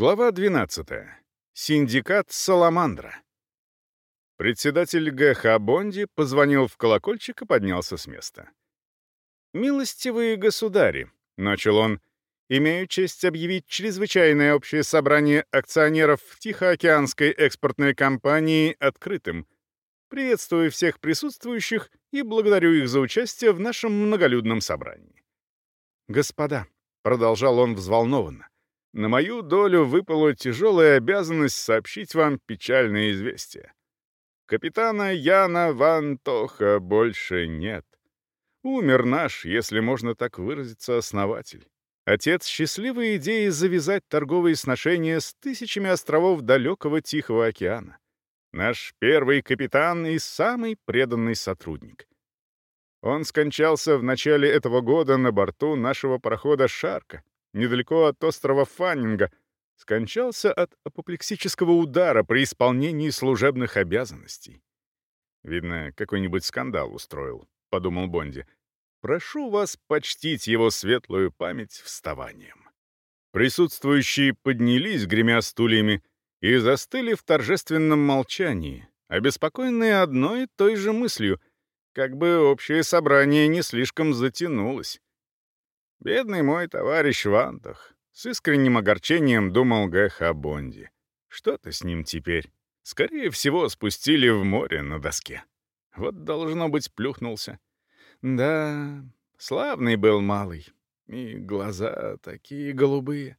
Глава 12. Синдикат «Саламандра». Председатель Г. Х. Бонди позвонил в колокольчик и поднялся с места. «Милостивые государи», — начал он, — «имею честь объявить чрезвычайное общее собрание акционеров Тихоокеанской экспортной компании открытым. Приветствую всех присутствующих и благодарю их за участие в нашем многолюдном собрании». «Господа», — продолжал он взволнованно, на мою долю выпала тяжелая обязанность сообщить вам печальное известие. Капитана Яна Ван Тоха больше нет. Умер наш, если можно так выразиться, основатель. Отец счастливой идеи завязать торговые сношения с тысячами островов далекого Тихого океана. Наш первый капитан и самый преданный сотрудник. Он скончался в начале этого года на борту нашего парохода «Шарка», недалеко от острова Фаннинга, скончался от апоплексического удара при исполнении служебных обязанностей. «Видно, какой-нибудь скандал устроил», — подумал Бонди. «Прошу вас почтить его светлую память вставанием». Присутствующие поднялись, гремя стульями, и застыли в торжественном молчании, обеспокоенные одной и той же мыслью, как бы общее собрание не слишком затянулось. Бедный мой товарищ Вантах. С искренним огорчением думал Г.Х. Бонди. Что-то с ним теперь. Скорее всего, спустили в море на доске. Вот, должно быть, плюхнулся. Да, славный был малый. И глаза такие голубые.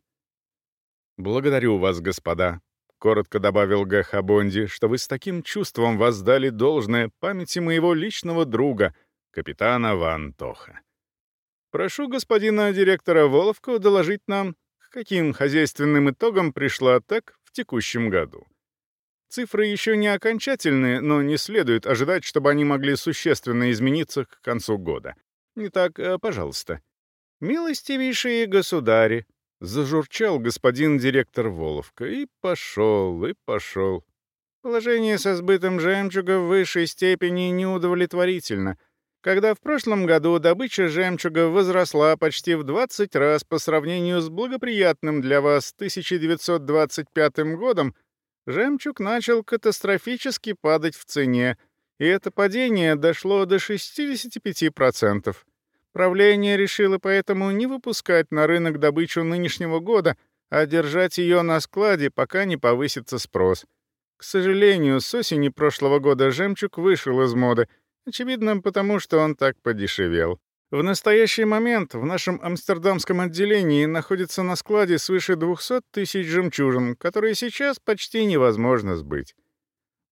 «Благодарю вас, господа», — коротко добавил Г.Х. Бонди, «что вы с таким чувством воздали должное памяти моего личного друга, капитана Ван Тоха. Прошу господина директора Воловку доложить нам, к каким хозяйственным итогам пришла АТЭК в текущем году. Цифры еще не окончательные, но не следует ожидать, чтобы они могли существенно измениться к концу года. Итак, э, пожалуйста. «Милостивейшие государи», — зажурчал господин директор Воловка, и пошел, и пошел. Положение со сбытом жемчуга в высшей степени неудовлетворительно — когда в прошлом году добыча жемчуга возросла почти в 20 раз по сравнению с благоприятным для вас 1925 годом, жемчуг начал катастрофически падать в цене, и это падение дошло до 65%. Правление решило поэтому не выпускать на рынок добычу нынешнего года, а держать ее на складе, пока не повысится спрос. К сожалению, с осени прошлого года жемчуг вышел из моды — Очевидно, потому что он так подешевел. В настоящий момент в нашем амстердамском отделении находится на складе свыше 200 тысяч жемчужин, которые сейчас почти невозможно сбыть.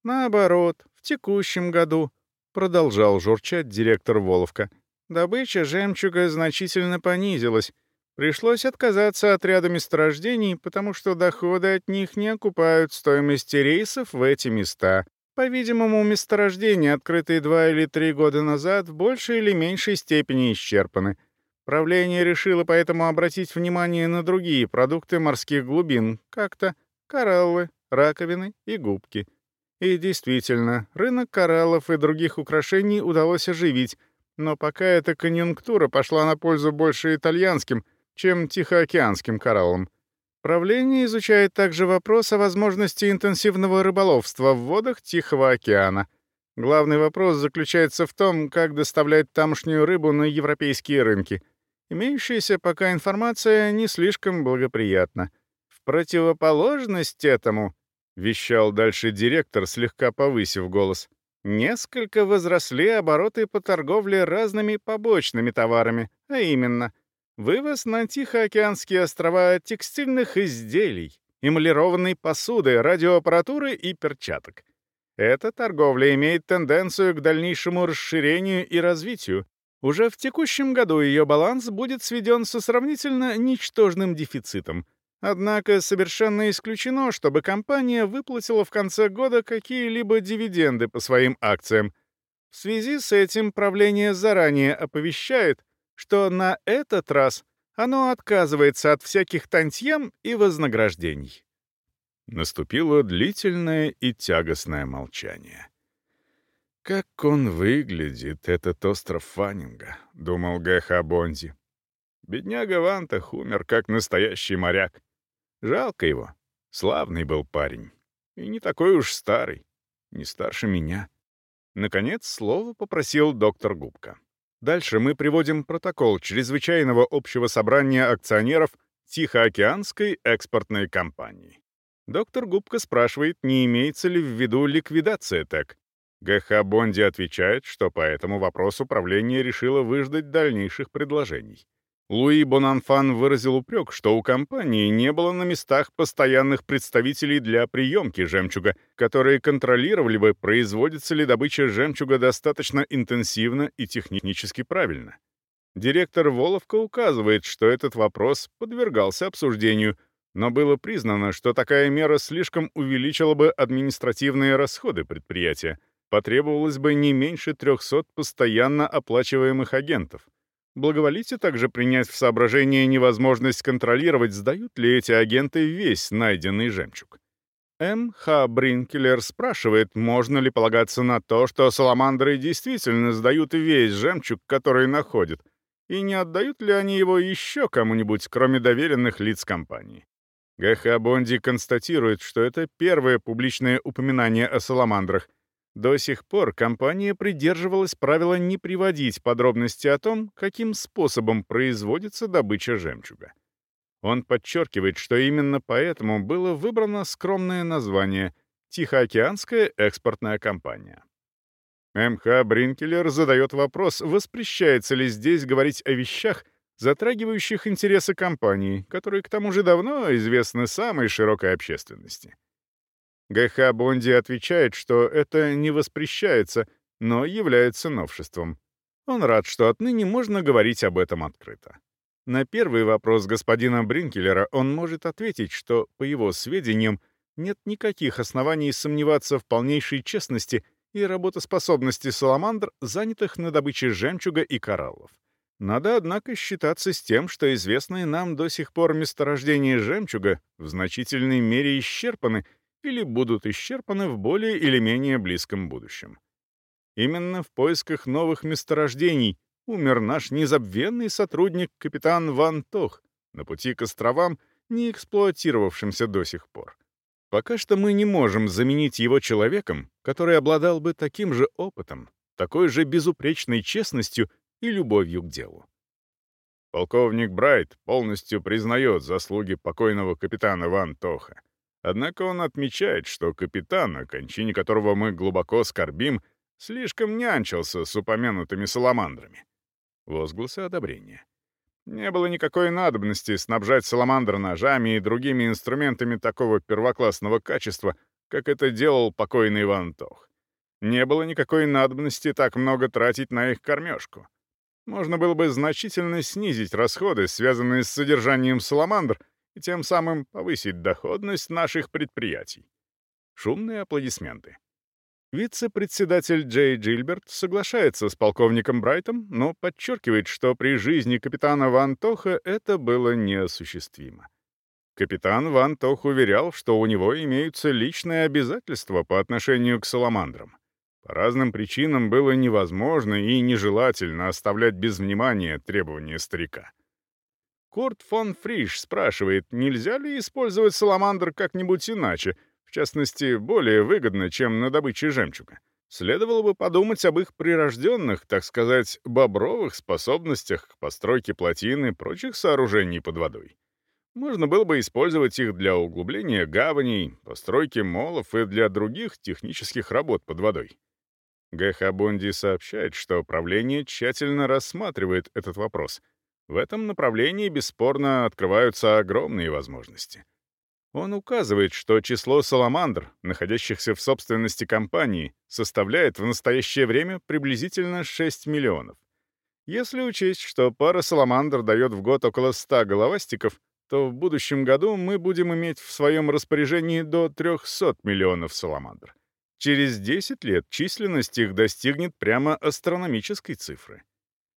Наоборот, в текущем году, продолжал журчать директор Воловка, добыча жемчуга значительно понизилась. Пришлось отказаться от ряда месторождений, потому что доходы от них не окупают стоимости рейсов в эти места. По-видимому, месторождения, открытые два или три года назад, в большей или меньшей степени исчерпаны. Правление решило поэтому обратить внимание на другие продукты морских глубин, как-то кораллы, раковины и губки. И действительно, рынок кораллов и других украшений удалось оживить, но пока эта конъюнктура пошла на пользу больше итальянским, чем тихоокеанским кораллам. Правление изучает также вопрос о возможности интенсивного рыболовства в водах Тихого океана. Главный вопрос заключается в том, как доставлять тамошнюю рыбу на европейские рынки. Имеющаяся пока информация не слишком благоприятна. В противоположность этому, вещал дальше директор, слегка повысив голос, несколько возросли обороты по торговле разными побочными товарами, а именно — Вывоз на Тихоокеанские острова текстильных изделий, эмалированной посуды, радиоаппаратуры и перчаток. Эта торговля имеет тенденцию к дальнейшему расширению и развитию. Уже в текущем году ее баланс будет сведен со сравнительно ничтожным дефицитом. Однако совершенно исключено, чтобы компания выплатила в конце года какие-либо дивиденды по своим акциям. В связи с этим правление заранее оповещает, что на этот раз оно отказывается от всяких тантьем и вознаграждений. Наступило длительное и тягостное молчание. «Как он выглядит, этот остров Фаннинга», — думал Г.Х. Бонди. Бедняга Вантах умер как настоящий моряк. Жалко его, Славный был парень. И не такой уж старый. Не старше меня. Наконец, слово попросил доктор Губка. Дальше мы приводим протокол чрезвычайного общего собрания акционеров Тихоокеанской экспортной компании. Доктор Губка спрашивает, не имеется ли в виду ликвидация ТЭК. ГХ Бонди отвечает, что по этому вопросу правление решило выждать дальнейших предложений. Луи Бонанфан выразил упрек, что у компании не было на местах постоянных представителей для приемки жемчуга, которые контролировали бы, производится ли добыча жемчуга достаточно интенсивно и технически правильно. Директор Воловка указывает, что этот вопрос подвергался обсуждению, но было признано, что такая мера слишком увеличила бы административные расходы предприятия, потребовалось бы не меньше 300 постоянно оплачиваемых агентов — Благоволите также принять в соображение невозможность контролировать, сдают ли эти агенты весь найденный жемчуг. М. Х. Бринкелер спрашивает, можно ли полагаться на то, что саламандры действительно сдают весь жемчуг, который находят, и не отдают ли они его еще кому-нибудь, кроме доверенных лиц компании. Г.Х. Бонди констатирует, что это первое публичное упоминание о саламандрах, до сих пор компания придерживалась правила не приводить подробности о том, каким способом производится добыча жемчуга. Он подчеркивает, что именно поэтому было выбрано скромное название «Тихоокеанская экспортная компания». МХ Бринкелер задает вопрос, воспрещается ли здесь говорить о вещах, затрагивающих интересы компании, которые к тому же давно известны самой широкой общественности. ГХ Бонди отвечает, что это не воспрещается, но является новшеством. Он рад, что отныне можно говорить об этом открыто. На первый вопрос господина Бринкелера он может ответить, что, по его сведениям, нет никаких оснований сомневаться в полнейшей честности и работоспособности саламандр, занятых на добыче жемчуга и кораллов. Надо, однако, считаться с тем, что известные нам до сих пор месторождения жемчуга в значительной мере исчерпаны или будут исчерпаны в более или менее близком будущем. Именно в поисках новых месторождений умер наш незабвенный сотрудник капитан Ван Тох на пути к островам, не эксплуатировавшимся до сих пор. Пока что мы не можем заменить его человеком, который обладал бы таким же опытом, такой же безупречной честностью и любовью к делу. Полковник Брайт полностью признает заслуги покойного капитана Ван Тоха. Однако он отмечает, что капитан, о кончине которого мы глубоко скорбим, слишком нянчился с упомянутыми саламандрами. Возгласы одобрения. Не было никакой надобности снабжать саламандр ножами и другими инструментами такого первоклассного качества, как это делал покойный Иван Тох. Не было никакой надобности так много тратить на их кормежку. Можно было бы значительно снизить расходы, связанные с содержанием саламандр, и тем самым повысить доходность наших предприятий. Шумные аплодисменты. Вице-председатель Джей Джильберт соглашается с полковником Брайтом, но подчеркивает, что при жизни капитана Ван Тоха это было неосуществимо. Капитан Ван Тох уверял, что у него имеются личные обязательства по отношению к саламандрам. По разным причинам было невозможно и нежелательно оставлять без внимания требования старика. Курт фон Фриш спрашивает, нельзя ли использовать саламандр как-нибудь иначе, в частности, более выгодно, чем на добыче жемчуга. Следовало бы подумать об их прирожденных, так сказать, бобровых способностях к постройке плотин и прочих сооружений под водой. Можно было бы использовать их для углубления гаваней, постройки молов и для других технических работ под водой. Г.Х. Бонди сообщает, что правление тщательно рассматривает этот вопрос — в этом направлении, бесспорно, открываются огромные возможности. Он указывает, что число саламандр, находящихся в собственности компании, составляет в настоящее время приблизительно 6 миллионов. Если учесть, что пара саламандр дает в год около 100 головастиков, то в будущем году мы будем иметь в своем распоряжении до 300 миллионов саламандр. Через 10 лет численность их достигнет прямо астрономической цифры.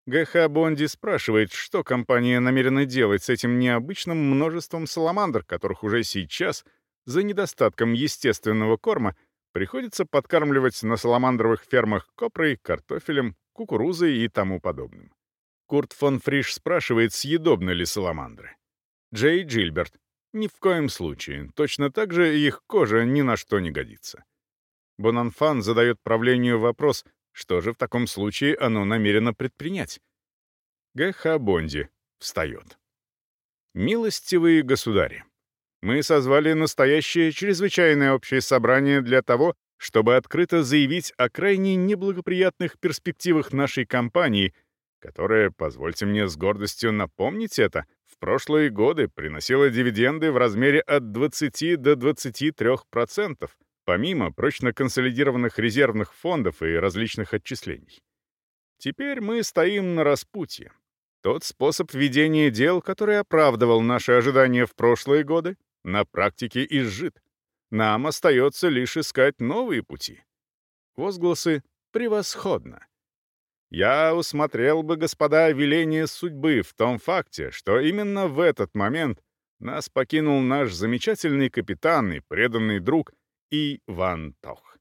ГХ Бонди спрашивает, что компания намерена делать с этим необычным множеством саламандр, которых уже сейчас, за недостатком естественного корма, приходится подкармливать на саламандровых фермах копрой, картофелем, кукурузой и тому подобным. Курт фон Фриш спрашивает, съедобны ли саламандры. Джей Джильберт. Ни в коем случае. Точно так же их кожа ни на что не годится. Бонанфан задает правлению вопрос, что же в таком случае оно намерено предпринять. Г.Х. Бонди встает. «Милостивые государи, мы созвали настоящее чрезвычайное общее собрание для того, чтобы открыто заявить о крайне неблагоприятных перспективах нашей компании, которая, позвольте мне с гордостью напомнить это, в прошлые годы приносила дивиденды в размере от 20 до 23%, помимо прочно консолидированных резервных фондов и различных отчислений. Теперь мы стоим на распутье. Тот способ ведения дел, который оправдывал наши ожидания в прошлые годы, на практике изжит. Нам остается лишь искать новые пути. Возгласы «превосходно». Я усмотрел бы, господа, веление судьбы в том факте, что именно в этот момент нас покинул наш замечательный капитан и преданный друг И. Ван Тох.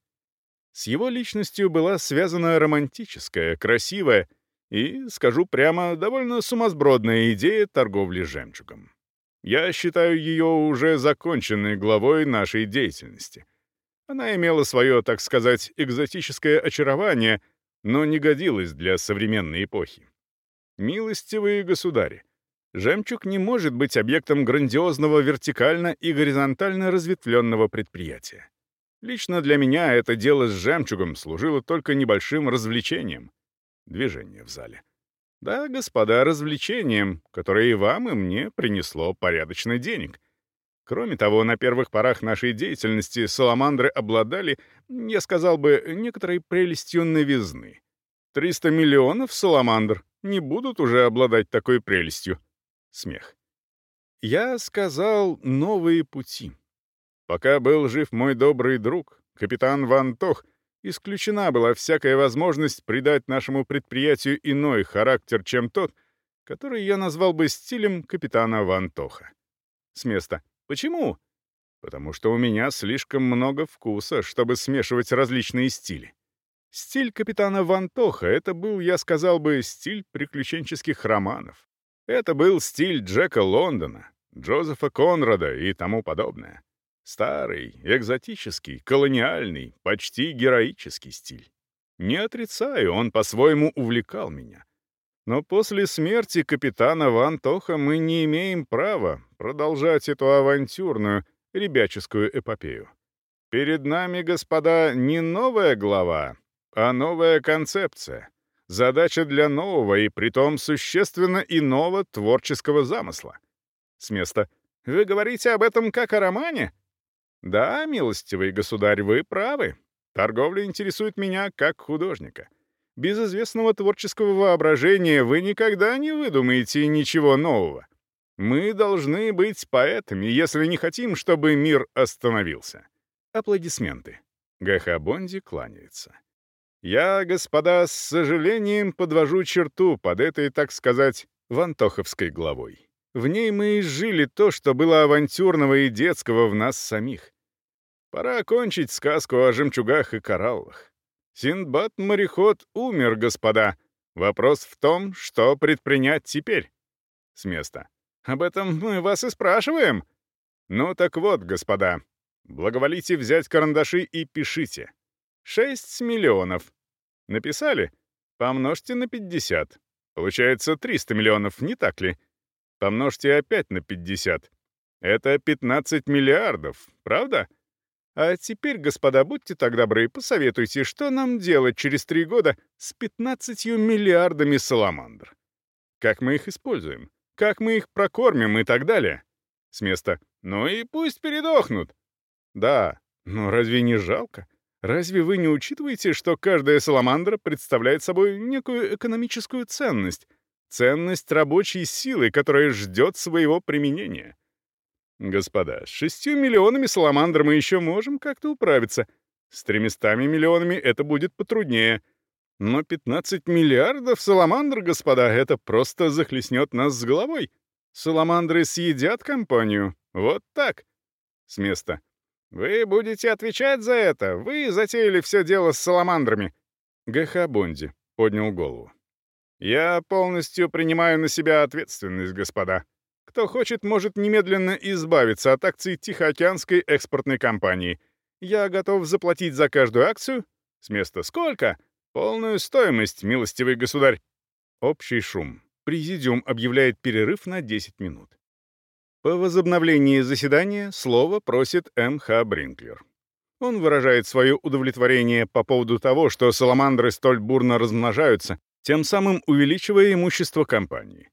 С его личностью была связана романтическая, красивая и, скажу прямо, довольно сумасбродная идея торговли жемчугом. Я считаю ее уже законченной главой нашей деятельности. Она имела свое, так сказать, экзотическое очарование, но не годилась для современной эпохи. Милостивые государи, жемчуг не может быть объектом грандиозного вертикально и горизонтально разветвленного предприятия. Лично для меня это дело с жемчугом служило только небольшим развлечением. Движение в зале. Да, господа, развлечением, которое и вам, и мне принесло порядочно денег. Кроме того, на первых порах нашей деятельности саламандры обладали, я сказал бы, некоторой прелестью новизны. 300 миллионов саламандр не будут уже обладать такой прелестью. Смех. Я сказал «новые пути». Пока был жив мой добрый друг, капитан Ван Тох, исключена была всякая возможность придать нашему предприятию иной характер, чем тот, который я назвал бы стилем капитана Вантоха. С места. Почему? Потому что у меня слишком много вкуса, чтобы смешивать различные стили. Стиль капитана Вантоха — это был, я сказал бы, стиль приключенческих романов. Это был стиль Джека Лондона, Джозефа Конрада и тому подобное. Старый, экзотический, колониальный, почти героический стиль. Не отрицаю, он по-своему увлекал меня. Но после смерти капитана Ван Тоха мы не имеем права продолжать эту авантюрную, ребяческую эпопею. Перед нами, господа, не новая глава, а новая концепция. Задача для нового и притом существенно иного творческого замысла. С места «Вы говорите об этом как о романе?» Да, милостивый государь, вы правы. Торговля интересует меня как художника. Без известного творческого воображения вы никогда не выдумаете ничего нового. Мы должны быть поэтами, если не хотим, чтобы мир остановился. Аплодисменты. Г.Х. Бонди кланяется. Я, господа, с сожалением подвожу черту под этой, так сказать, вантоховской главой. В ней мы изжили то, что было авантюрного и детского в нас самих. Пора окончить сказку о жемчугах и кораллах. Синдбад-мореход умер, господа. Вопрос в том, что предпринять теперь. С места. Об этом мы вас и спрашиваем. Ну так вот, господа, благоволите взять карандаши и пишите. 6 миллионов. Написали? Помножьте на 50. Получается 300 миллионов, не так ли? Помножьте опять на 50. Это 15 миллиардов, правда? А теперь, господа, будьте так добры, посоветуйте, что нам делать через три года с 15 миллиардами саламандр? Как мы их используем? Как мы их прокормим и так далее? С места «Ну и пусть передохнут». Да, но разве не жалко? Разве вы не учитываете, что каждая саламандра представляет собой некую экономическую ценность, Ценность рабочей силы, которая ждет своего применения. Господа, с шестью миллионами саламандр мы еще можем как-то управиться. С тремястами миллионами это будет потруднее. Но 15 миллиардов саламандр, господа, это просто захлестнет нас с головой. Саламандры съедят компанию. Вот так. С места. Вы будете отвечать за это. Вы затеяли все дело с саламандрами. ГХ Бонди поднял голову. «Я полностью принимаю на себя ответственность, господа. Кто хочет, может немедленно избавиться от акций Тихоокеанской экспортной компании. Я готов заплатить за каждую акцию. С места сколько? Полную стоимость, милостивый государь. Общий шум. Президиум объявляет перерыв на 10 минут. По возобновлении заседания слово просит М.Х. Бринклер. Он выражает свое удовлетворение по поводу того, что саламандры столь бурно размножаются, тем самым увеличивая имущество компании.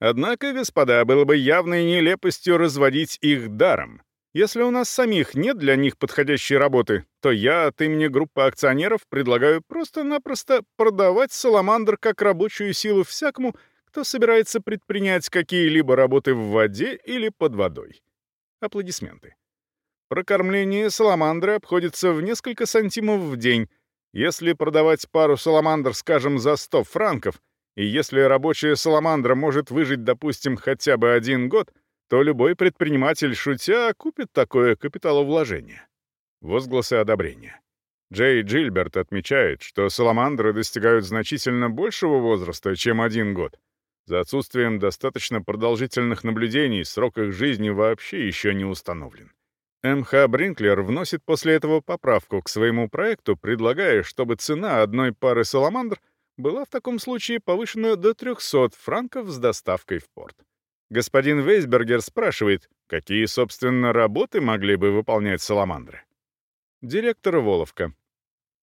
Однако, господа, было бы явной нелепостью разводить их даром. Если у нас самих нет для них подходящей работы, то я от имени группы акционеров предлагаю просто-напросто продавать саламандр как рабочую силу всякому, кто собирается предпринять какие-либо работы в воде или под водой. Аплодисменты. Прокормление саламандры обходится в несколько сантимов в день. Если продавать пару саламандр, скажем, за 100 франков, и если рабочая саламандра может выжить, допустим, хотя бы один год, то любой предприниматель, шутя, купит такое капиталовложение. Возгласы одобрения. Джей Джильберт отмечает, что саламандры достигают значительно большего возраста, чем один год. За отсутствием достаточно продолжительных наблюдений срок их жизни вообще еще не установлен. МХ Бринклер вносит после этого поправку к своему проекту, предлагая, чтобы цена одной пары саламандр была в таком случае повышена до 300 франков с доставкой в порт. Господин Вейсбергер спрашивает, какие, собственно, работы могли бы выполнять саламандры. Директор Воловка.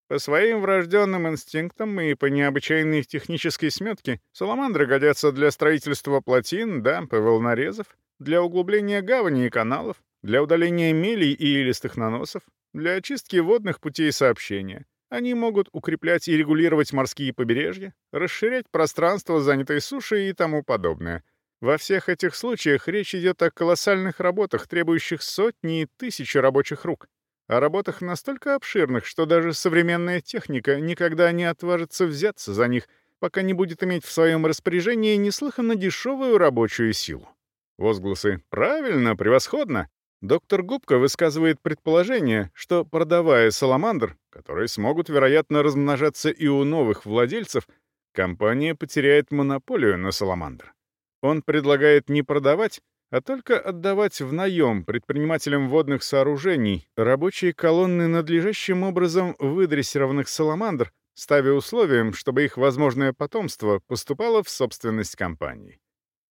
По своим врожденным инстинктам и по необычайной технической сметке саламандры годятся для строительства плотин, дамп и волнорезов, для углубления гавани и каналов, для удаления мелей и листых наносов, для очистки водных путей сообщения, они могут укреплять и регулировать морские побережья, расширять пространство занятой суши и тому подобное. Во всех этих случаях речь идет о колоссальных работах, требующих сотни и тысячи рабочих рук. О работах настолько обширных, что даже современная техника никогда не отважится взяться за них, пока не будет иметь в своем распоряжении неслыханно дешевую рабочую силу. Возгласы «Правильно, превосходно!» Доктор Губка высказывает предположение, что, продавая саламандр, которые смогут, вероятно, размножаться и у новых владельцев, компания потеряет монополию на саламандр. Он предлагает не продавать, а только отдавать в наем предпринимателям водных сооружений рабочие колонны надлежащим образом выдрессированных саламандр, ставя условием, чтобы их возможное потомство поступало в собственность компании.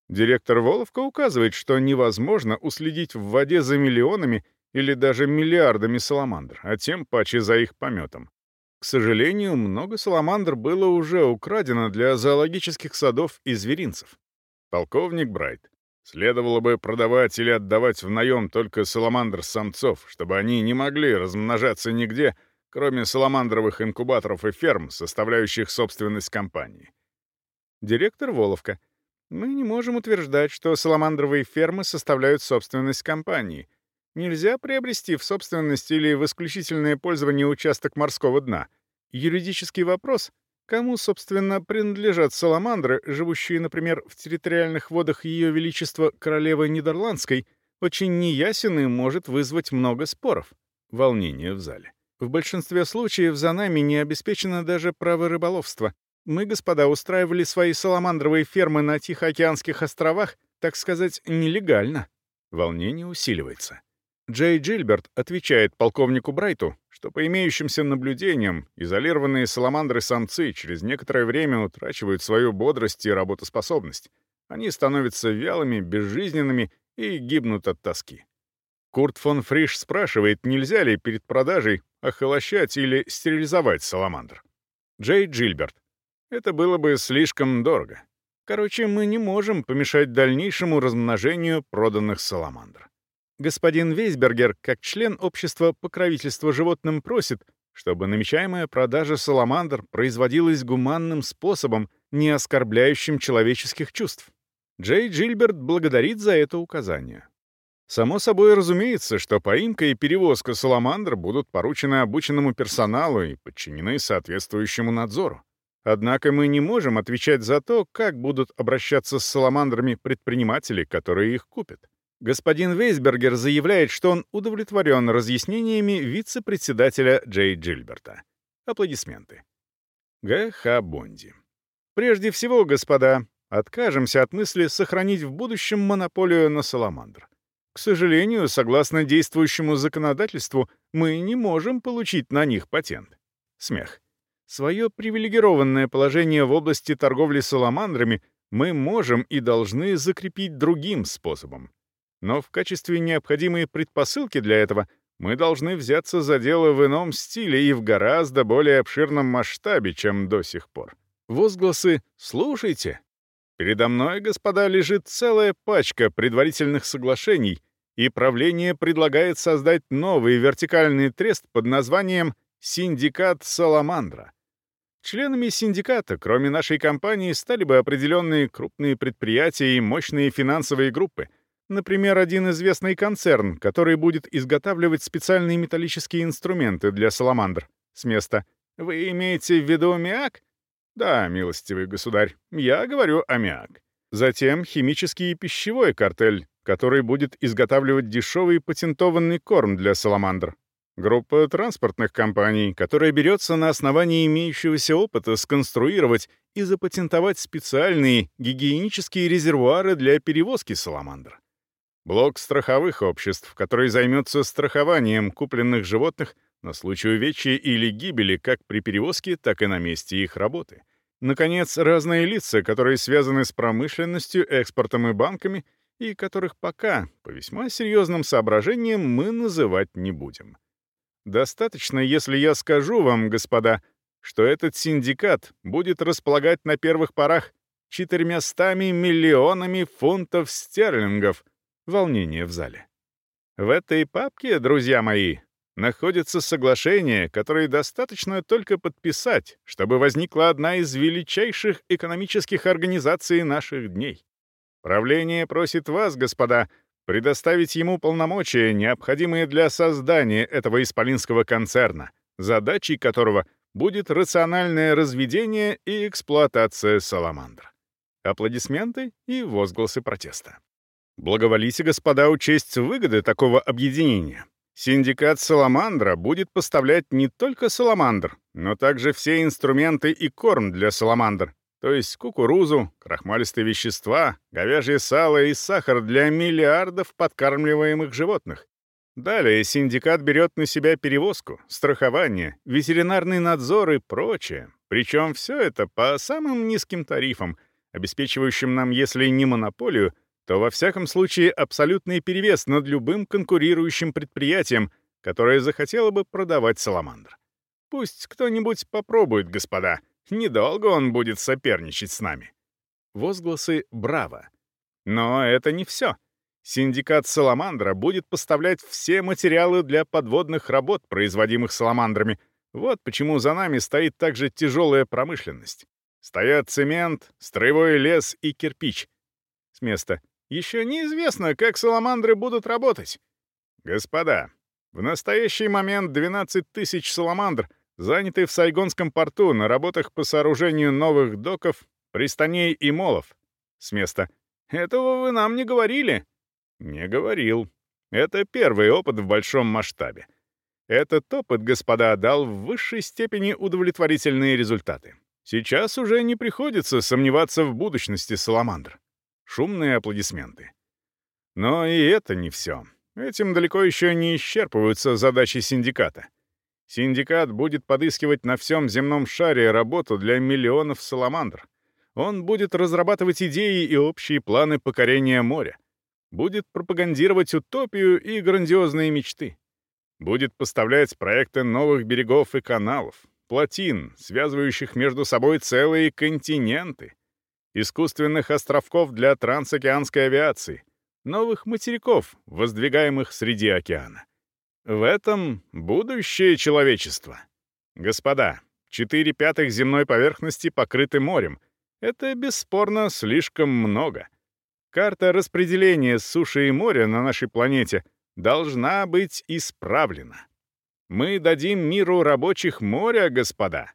Директор Воловка указывает, что невозможно уследить в воде за миллионами или даже миллиардами саламандр, а тем паче за их пометом. К сожалению, много саламандр было уже украдено для зоологических садов и зверинцев. Полковник Брайт. Следовало бы продавать или отдавать в наем только саламандр-самцов, чтобы они не могли размножаться нигде, кроме саламандровых инкубаторов и ферм, составляющих собственность компании. Директор Воловка — мы не можем утверждать, что саламандровые фермы составляют собственность компании. Нельзя приобрести в собственность или в исключительное пользование участок морского дна. Юридический вопрос — кому, собственно, принадлежат саламандры, живущие, например, в территориальных водах Ее Величества Королевы Нидерландской, очень неясен и может вызвать много споров. Волнение в зале. В большинстве случаев за нами не обеспечено даже право рыболовства, мы, господа, устраивали свои саламандровые фермы на Тихоокеанских островах, так сказать, нелегально. Волнение усиливается. Джей Джильберт отвечает полковнику Брайту, что по имеющимся наблюдениям изолированные саламандры-самцы через некоторое время утрачивают свою бодрость и работоспособность. Они становятся вялыми, безжизненными и гибнут от тоски. Курт фон Фриш спрашивает, нельзя ли перед продажей охолощать или стерилизовать саламандр. Джей Джильберт. Это было бы слишком дорого. Короче, мы не можем помешать дальнейшему размножению проданных саламандр. Господин Вейсбергер, как член общества покровительства животным, просит, чтобы намечаемая продажа саламандр производилась гуманным способом, не оскорбляющим человеческих чувств. Джей Джильберт благодарит за это указание. Само собой разумеется, что поимка и перевозка саламандр будут поручены обученному персоналу и подчинены соответствующему надзору. Однако мы не можем отвечать за то, как будут обращаться с саламандрами предприниматели, которые их купят. Господин Вейсбергер заявляет, что он удовлетворен разъяснениями вице-председателя Джей Джильберта. Аплодисменты. Г. Х. Бонди. Прежде всего, господа, откажемся от мысли сохранить в будущем монополию на саламандр. К сожалению, согласно действующему законодательству, мы не можем получить на них патент. Смех. Свое привилегированное положение в области торговли саламандрами мы можем и должны закрепить другим способом. Но в качестве необходимой предпосылки для этого мы должны взяться за дело в ином стиле и в гораздо более обширном масштабе, чем до сих пор. Возгласы «слушайте». Передо мной, господа, лежит целая пачка предварительных соглашений, и правление предлагает создать новый вертикальный трест под названием «Синдикат Саламандра». Членами синдиката, кроме нашей компании, стали бы определенные крупные предприятия и мощные финансовые группы — Например, один известный концерн, который будет изготавливать специальные металлические инструменты для саламандр. С места. Вы имеете в виду МЕАС? Да, милостивый государь, я говорю о МЕАС. Затем химический и пищевой картель, который будет изготавливать дешевый патентованный корм для саламандр. Группа транспортных компаний, которая берется на основании имеющегося опыта сконструировать и запатентовать специальные гигиенические резервуары для перевозки саламандр. Блок страховых обществ, который займется страхованием купленных животных на случай увечья или гибели как при перевозке, так и на месте их работы. Наконец, разные лица, которые связаны с промышленностью, экспортом и банками, и которых пока, по весьма серьезным соображениям, мы называть не будем. Достаточно, если я скажу вам, господа, что этот синдикат будет располагать на первых порах четырьмястами миллионами фунтов стерлингов — Волнение в зале. В этой папке, друзья мои, находится соглашение, которое достаточно только подписать, чтобы возникла одна из величайших экономических организаций наших дней. Правление просит вас, господа, предоставить ему полномочия, необходимые для создания этого исполинского концерна, задачей которого будет рациональное разведение и эксплуатация саламандр. Аплодисменты и возгласы протеста. Благоволите, господа, учесть выгоды такого объединения. Синдикат «Саламандра» будет поставлять не только саламандр, но также все инструменты и корм для саламандр, то есть кукурузу, крахмалистые вещества, говяжье сало и сахар для миллиардов подкармливаемых животных. Далее синдикат берет на себя перевозку, страхование, ветеринарный надзор и прочее. Причем все это по самым низким тарифам, обеспечивающим нам, если не монополию, то во всяком случае абсолютный перевес над любым конкурирующим предприятием, которое захотело бы продавать «Саламандр». Пусть кто-нибудь попробует, господа. Недолго он будет соперничать с нами. Возгласы «Браво!». Но это не все. Синдикат «Саламандра» будет поставлять все материалы для подводных работ, производимых саламандрами. Вот почему за нами стоит также тяжелая промышленность. Стоят цемент, строевой лес и кирпич. С места. Еще неизвестно, как саламандры будут работать. Господа, в настоящий момент 12 тысяч саламандр заняты в Сайгонском порту на работах по сооружению новых доков, пристаней и молов. С места. Этого вы нам не говорили? Не говорил. Это первый опыт в большом масштабе. Этот опыт, господа, дал в высшей степени удовлетворительные результаты. Сейчас уже не приходится сомневаться в будущности саламандр. Шумные аплодисменты. Но и это не все. Этим далеко еще не исчерпываются задачи синдиката. Синдикат будет подыскивать на всем земном шаре работу для миллионов саламандр. Он будет разрабатывать идеи и общие планы покорения моря. Будет пропагандировать утопию и грандиозные мечты. Будет поставлять проекты новых берегов и каналов, плотин, связывающих между собой целые континенты — искусственных островков для трансокеанской авиации, новых материков, воздвигаемых среди океана. В этом будущее человечества. Господа, 4 пятых земной поверхности покрыты морем. Это, бесспорно, слишком много. Карта распределения суши и моря на нашей планете должна быть исправлена. Мы дадим миру рабочих моря, господа.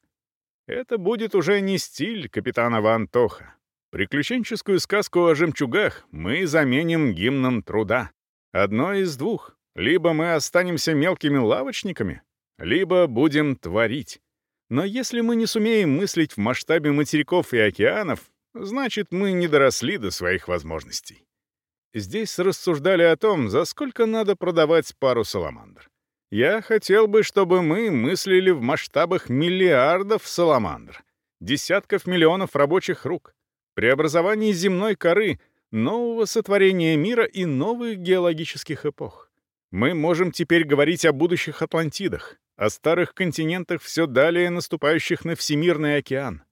Это будет уже не стиль капитана Вантоха. Приключенческую сказку о жемчугах мы заменим гимном труда. Одно из двух. Либо мы останемся мелкими лавочниками, либо будем творить. Но если мы не сумеем мыслить в масштабе материков и океанов, значит, мы не доросли до своих возможностей. Здесь рассуждали о том, за сколько надо продавать пару саламандр. Я хотел бы, чтобы мы мыслили в масштабах миллиардов саламандр, десятков миллионов рабочих рук, преобразований земной коры, нового сотворения мира и новых геологических эпох. Мы можем теперь говорить о будущих Атлантидах, о старых континентах, все далее наступающих на Всемирный океан,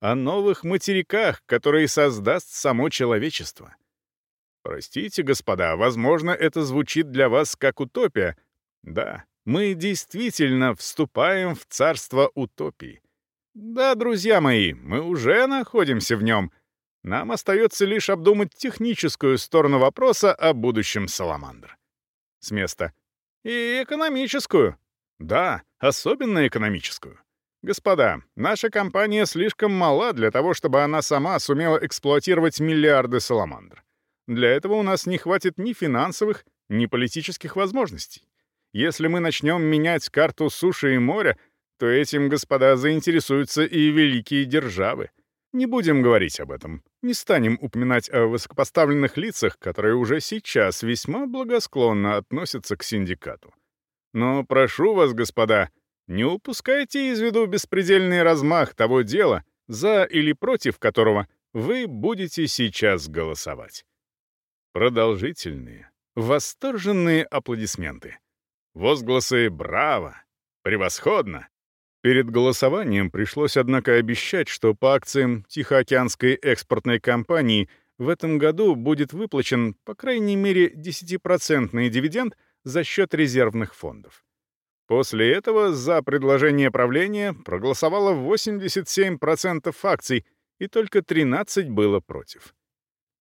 о новых материках, которые создаст само человечество. Простите, господа, возможно, это звучит для вас как утопия. Да, мы действительно вступаем в царство утопии. Да, друзья мои, мы уже находимся в нем. Нам остается лишь обдумать техническую сторону вопроса о будущем Саламандр. С места. И экономическую. Да, особенно экономическую. Господа, наша компания слишком мала для того, чтобы она сама сумела эксплуатировать миллиарды Саламандр. Для этого у нас не хватит ни финансовых, ни политических возможностей. Если мы начнем менять карту суши и моря, то этим, господа, заинтересуются и великие державы. Не будем говорить об этом. Не станем упоминать о высокопоставленных лицах, которые уже сейчас весьма благосклонно относятся к синдикату. Но прошу вас, господа, не упускайте из виду беспредельный размах того дела, за или против которого вы будете сейчас голосовать. Продолжительные, восторженные аплодисменты. Возгласы «Браво!», «Превосходно!». Перед голосованием пришлось, однако, обещать, что по акциям Тихоокеанской экспортной компании в этом году будет выплачен, по крайней мере, 10% дивиденд за счет резервных фондов. После этого за предложение правления проголосовало 87% акций, и только 13 было против.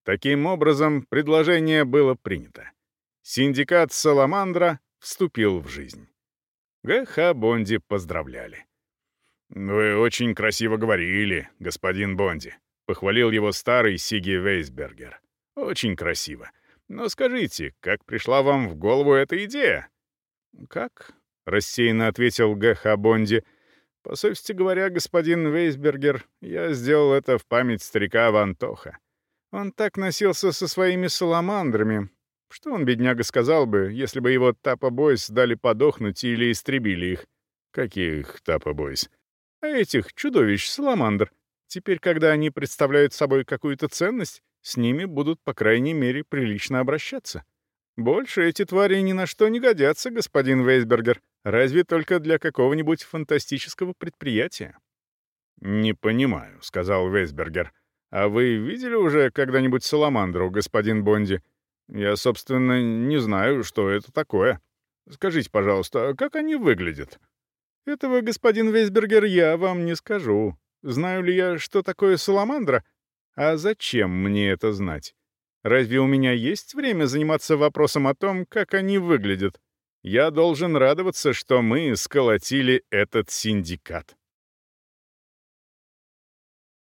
Таким образом, предложение было принято. Синдикат «Саламандра» вступил в жизнь. Г.Х. Бонди поздравляли. «Вы очень красиво говорили, господин Бонди», — похвалил его старый Сиги Вейсбергер. «Очень красиво. Но скажите, как пришла вам в голову эта идея?» «Как?» — рассеянно ответил Г.Х. Бонди. «По совести говоря, господин Вейсбергер, я сделал это в память старика Вантоха. Он так носился со своими саламандрами. Что он, бедняга, сказал бы, если бы его Тапа-бойс дали подохнуть или истребили их? Каких Тапа-бойс? А этих чудовищ саламандр. Теперь, когда они представляют собой какую-то ценность, с ними будут, по крайней мере, прилично обращаться. Больше эти твари ни на что не годятся, господин Вейсбергер, разве только для какого-нибудь фантастического предприятия. «Не понимаю», — сказал Вейсбергер. «А вы видели уже когда-нибудь саламандру, господин Бонди? Я, собственно, не знаю, что это такое. Скажите, пожалуйста, как они выглядят?» «Этого, господин Вейсбергер, я вам не скажу. Знаю ли я, что такое саламандра? А зачем мне это знать? Разве у меня есть время заниматься вопросом о том, как они выглядят? Я должен радоваться, что мы сколотили этот синдикат».